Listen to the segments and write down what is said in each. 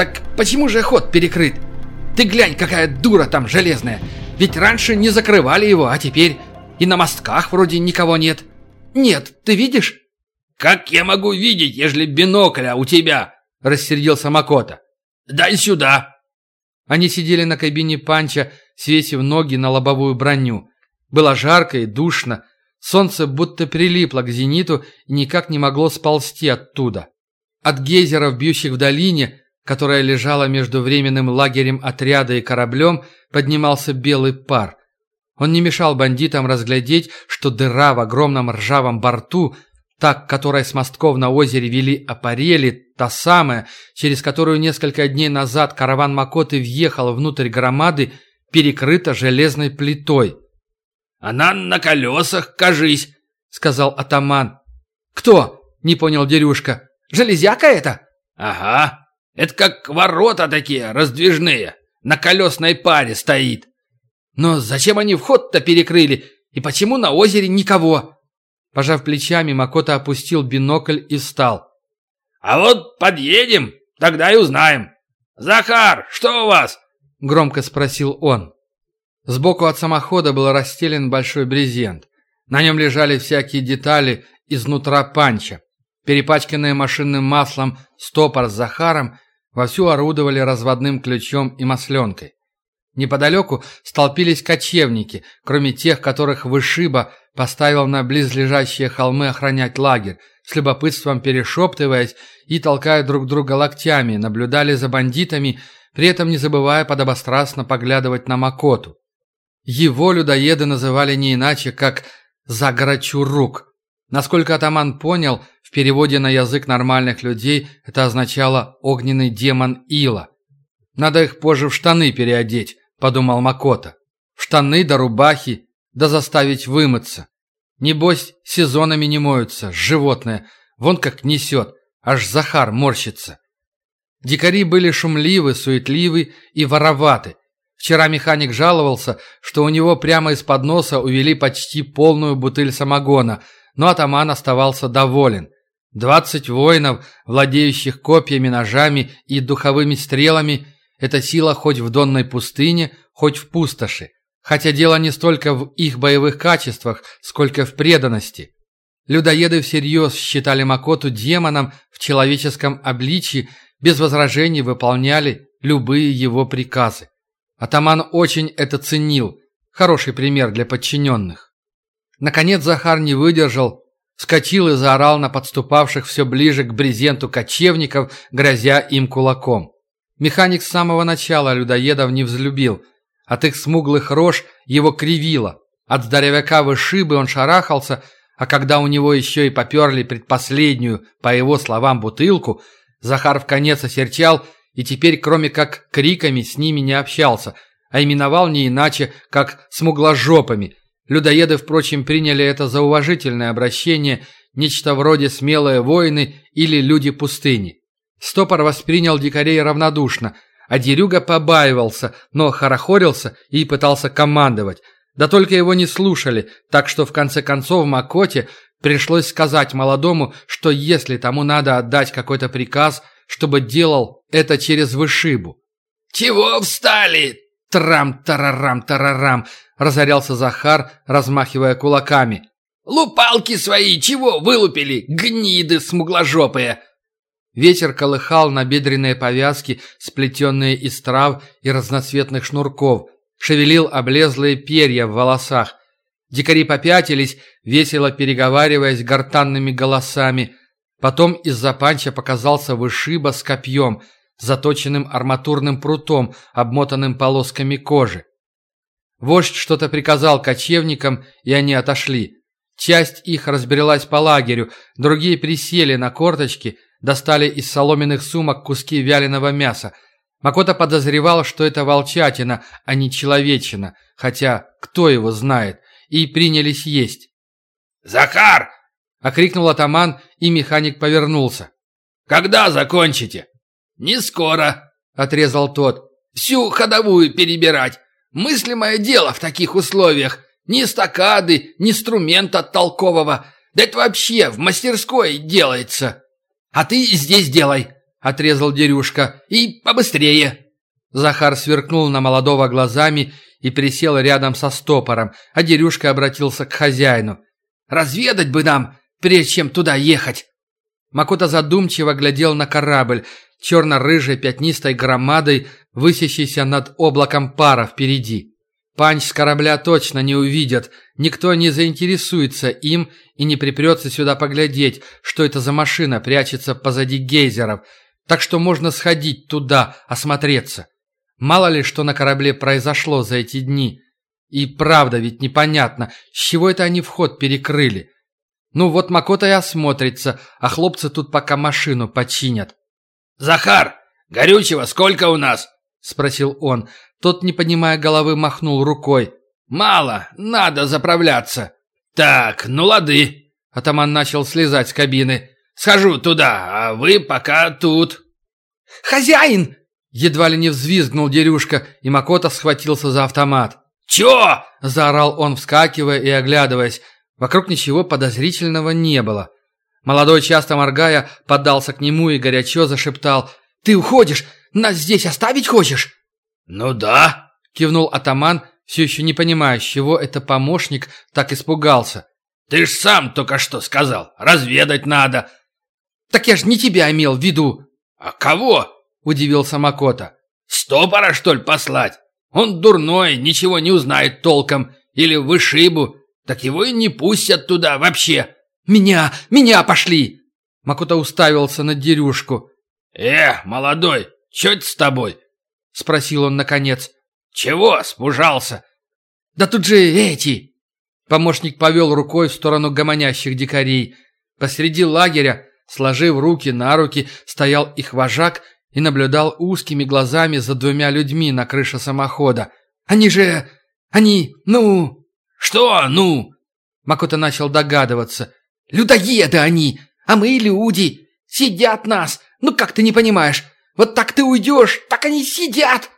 Так почему же ход перекрыт? Ты глянь, какая дура там железная. Ведь раньше не закрывали его, а теперь и на мостках вроде никого нет. Нет, ты видишь? Как я могу видеть, ежели бинокля у тебя? Рассердился Макота. Дай сюда. Они сидели на кабине панча, свесив ноги на лобовую броню. Было жарко и душно. Солнце будто прилипло к зениту и никак не могло сползти оттуда. От гейзеров, бьющих в долине, которая лежала между временным лагерем отряда и кораблем, поднимался белый пар. Он не мешал бандитам разглядеть, что дыра в огромном ржавом борту, так, которой с мостков на озере вели апарели, та самая, через которую несколько дней назад караван Макоты въехал внутрь громады, перекрыта железной плитой. «Она на колесах, кажись», — сказал атаман. «Кто?» — не понял Дерюшка. «Железяка это?» «Ага. Это как ворота такие, раздвижные. На колесной паре стоит». «Но зачем они вход-то перекрыли? И почему на озере никого?» Пожав плечами, Макота опустил бинокль и встал. «А вот подъедем, тогда и узнаем. Захар, что у вас?» — громко спросил он. Сбоку от самохода был расстелен большой брезент. На нем лежали всякие детали изнутра панча. Перепачканные машинным маслом стопор с Захаром вовсю орудовали разводным ключом и масленкой. Неподалеку столпились кочевники, кроме тех, которых Вышиба поставил на близлежащие холмы охранять лагерь, с любопытством перешептываясь и толкая друг друга локтями, наблюдали за бандитами, при этом не забывая подобострастно поглядывать на Макоту. Его людоеды называли не иначе, как «загорачурук». Насколько атаман понял, в переводе на язык нормальных людей это означало «огненный демон Ила». «Надо их позже в штаны переодеть», — подумал Макота. «В штаны да рубахи, да заставить вымыться. Небось, сезонами не моются, животное, вон как несет, аж Захар морщится». Дикари были шумливы, суетливы и вороваты, Вчера механик жаловался, что у него прямо из-под носа увели почти полную бутыль самогона, но атаман оставался доволен. Двадцать воинов, владеющих копьями, ножами и духовыми стрелами – это сила хоть в донной пустыне, хоть в пустоши. Хотя дело не столько в их боевых качествах, сколько в преданности. Людоеды всерьез считали Макоту демоном в человеческом обличии, без возражений выполняли любые его приказы. Атаман очень это ценил. Хороший пример для подчиненных. Наконец Захар не выдержал, вскочил и заорал на подступавших все ближе к брезенту кочевников, грозя им кулаком. Механик с самого начала людоедов не взлюбил. От их смуглых рож его кривило. От здоровяка вышибы он шарахался, а когда у него еще и поперли предпоследнюю, по его словам, бутылку, Захар в конец осерчал – и теперь, кроме как криками, с ними не общался, а именовал не иначе, как смугложопами. Людоеды, впрочем, приняли это за уважительное обращение, нечто вроде «смелые воины» или «люди пустыни». Стопор воспринял дикарей равнодушно, а Дерюга побаивался, но хорохорился и пытался командовать. Да только его не слушали, так что в конце концов Макоте пришлось сказать молодому, что если тому надо отдать какой-то приказ – чтобы делал это через вышибу. «Чего встали?» «Трам-тарарам-тарарам!» – разорялся Захар, размахивая кулаками. «Лупалки свои чего вылупили, гниды смугложопые!» Ветер колыхал набедренные повязки, сплетенные из трав и разноцветных шнурков, шевелил облезлые перья в волосах. Дикари попятились, весело переговариваясь гортанными голосами, Потом из-за панча показался вышиба с копьем, заточенным арматурным прутом, обмотанным полосками кожи. Вождь что-то приказал кочевникам, и они отошли. Часть их разбрелась по лагерю, другие присели на корточки, достали из соломенных сумок куски вяленого мяса. Макота подозревал, что это волчатина, а не человечина, хотя кто его знает, и принялись есть. «Захар, — окрикнул атаман, и механик повернулся. «Когда закончите?» «Не скоро», — отрезал тот. «Всю ходовую перебирать. Мыслимое дело в таких условиях. Ни стакады, ни инструмента толкового. Да это вообще в мастерской делается. А ты здесь делай». — отрезал Дерюшка. «И побыстрее!» Захар сверкнул на молодого глазами и присел рядом со стопором, а Дерюшка обратился к хозяину. «Разведать бы нам, прежде чем туда ехать!» Макота задумчиво глядел на корабль, черно-рыжей пятнистой громадой, высящейся над облаком пара впереди. Панч с корабля точно не увидят, никто не заинтересуется им и не припрется сюда поглядеть, что это за машина прячется позади гейзеров, так что можно сходить туда, осмотреться. Мало ли, что на корабле произошло за эти дни. И правда ведь непонятно, с чего это они вход перекрыли. Ну вот Макота и осмотрится, а хлопцы тут пока машину починят. «Захар, горючего сколько у нас?» – спросил он. Тот, не понимая головы, махнул рукой. «Мало, надо заправляться». «Так, ну лады». Атаман начал слезать с кабины. «Схожу туда, а вы пока тут». «Хозяин!» Едва ли не взвизгнул Дерюшка, и Макота схватился за автомат. «Чё?» – заорал он, вскакивая и оглядываясь. Вокруг ничего подозрительного не было. Молодой, часто моргая, поддался к нему и горячо зашептал. «Ты уходишь? Нас здесь оставить хочешь?» «Ну да», – кивнул атаман, все еще не понимая, с чего это помощник так испугался. «Ты ж сам только что сказал, разведать надо». «Так я ж не тебя имел в виду». «А кого?» – удивился Макота. «Стопора, что ли, послать? Он дурной, ничего не узнает толком. Или вышибу. Так его и не пустят туда вообще». «Меня! Меня пошли!» Макота уставился на дерюшку. «Э, молодой, чё это с тобой?» Спросил он наконец. «Чего спужался?» «Да тут же эти!» Помощник повел рукой в сторону гомонящих дикарей. Посреди лагеря, сложив руки на руки, стоял их вожак и наблюдал узкими глазами за двумя людьми на крыше самохода. «Они же... они... ну...» «Что «ну»?» Макота начал догадываться. «Людоеды они, а мы люди. Сидят нас. Ну как ты не понимаешь? Вот так ты уйдешь, так они сидят!»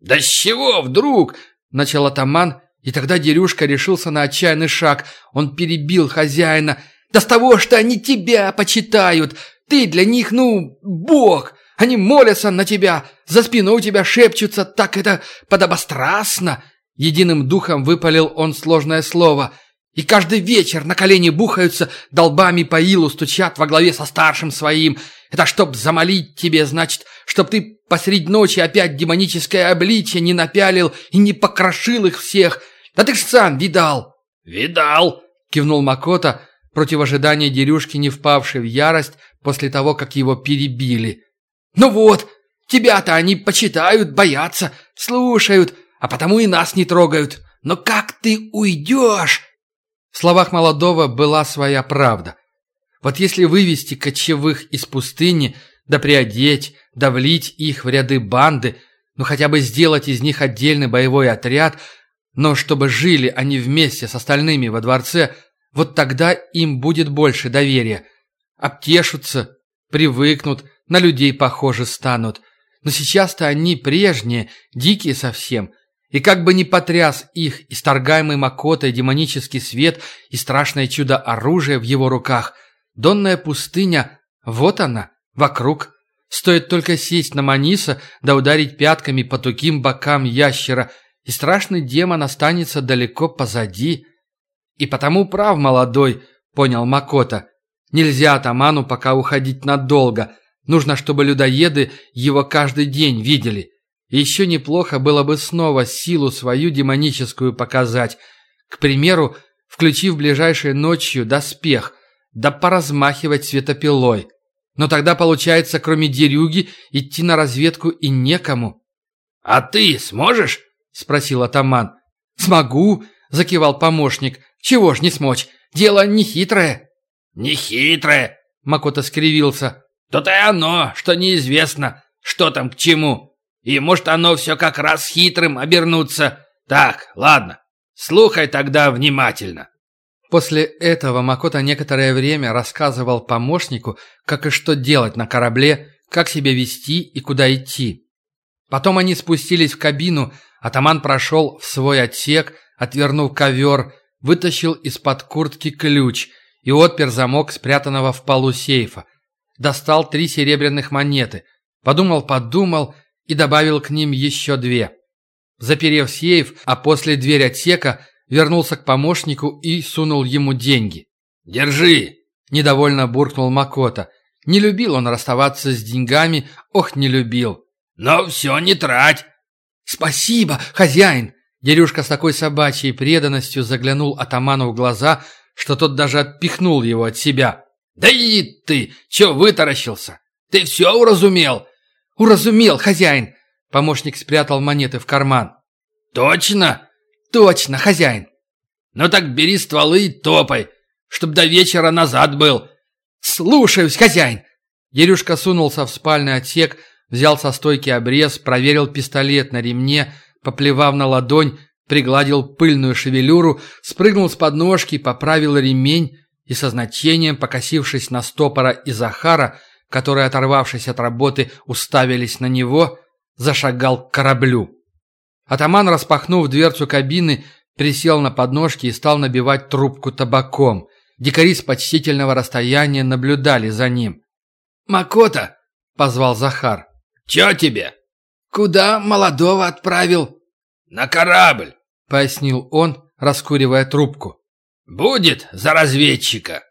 «Да с чего вдруг?» — начал атаман, и тогда Дерюшка решился на отчаянный шаг. Он перебил хозяина. «Да с того, что они тебя почитают! Ты для них, ну, бог! Они молятся на тебя, за спиной у тебя шепчутся, так это подобострастно!» Единым духом выпалил он сложное слово. «И каждый вечер на колени бухаются, долбами по илу стучат во главе со старшим своим. Это чтоб замолить тебе, значит, чтоб ты посреди ночи опять демоническое обличье не напялил и не покрошил их всех. Да ты ж сам видал!» «Видал!» — кивнул Макота, против ожидания Дерюшки не впавший в ярость после того, как его перебили. «Ну вот, тебя-то они почитают, боятся, слушают, а потому и нас не трогают. Но как ты уйдешь?» В словах молодого была своя правда. Вот если вывести кочевых из пустыни, да приодеть, да их в ряды банды, ну хотя бы сделать из них отдельный боевой отряд, но чтобы жили они вместе с остальными во дворце, вот тогда им будет больше доверия. Обтешутся, привыкнут, на людей похожи станут. Но сейчас-то они прежние, дикие совсем. И как бы ни потряс их исторгаемый Макотой демонический свет и страшное чудо оружия в его руках, донная пустыня, вот она, вокруг. Стоит только сесть на Маниса да ударить пятками по туким бокам ящера, и страшный демон останется далеко позади. И потому прав молодой, понял Макота. Нельзя атаману пока уходить надолго – Нужно, чтобы людоеды его каждый день видели. Еще неплохо было бы снова силу свою демоническую показать. К примеру, включив ближайшей ночью доспех, да поразмахивать светопилой. Но тогда, получается, кроме дерюги, идти на разведку и некому. «А ты сможешь?» – спросил атаман. «Смогу», – закивал помощник. «Чего ж не смочь? Дело не хитрое». «Не хитрое», – Макота скривился. То-то и оно, что неизвестно, что там к чему. И может оно все как раз хитрым обернуться. Так, ладно, слухай тогда внимательно». После этого Макота некоторое время рассказывал помощнику, как и что делать на корабле, как себя вести и куда идти. Потом они спустились в кабину, атаман прошел в свой отсек, отвернув ковер, вытащил из-под куртки ключ и отпер замок спрятанного в полу сейфа. достал три серебряных монеты, подумал-подумал и добавил к ним еще две. Заперев сейф, а после дверь отсека, вернулся к помощнику и сунул ему деньги. «Держи!» – недовольно буркнул Макота. Не любил он расставаться с деньгами, ох, не любил. «Но все не трать!» «Спасибо, хозяин!» Дерюшка с такой собачьей преданностью заглянул атаману в глаза, что тот даже отпихнул его от себя. «Да и ты! Че вытаращился? Ты все уразумел?» «Уразумел, хозяин!» Помощник спрятал монеты в карман. «Точно?» «Точно, хозяин!» «Ну так бери стволы и топай, чтоб до вечера назад был!» «Слушаюсь, хозяин!» Ерюшка сунулся в спальный отсек, взял со стойки обрез, проверил пистолет на ремне, поплевав на ладонь, пригладил пыльную шевелюру, спрыгнул с подножки, поправил ремень и со значением, покосившись на стопора и Захара, которые, оторвавшись от работы, уставились на него, зашагал к кораблю. Атаман, распахнув дверцу кабины, присел на подножки и стал набивать трубку табаком. Дикари с почтительного расстояния наблюдали за ним. «Макота!» — позвал Захар. «Чё тебе?» «Куда молодого отправил?» «На корабль», — пояснил он, раскуривая трубку. «Будет за разведчика».